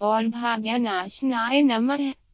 और भाग्यनाशनाय नमः।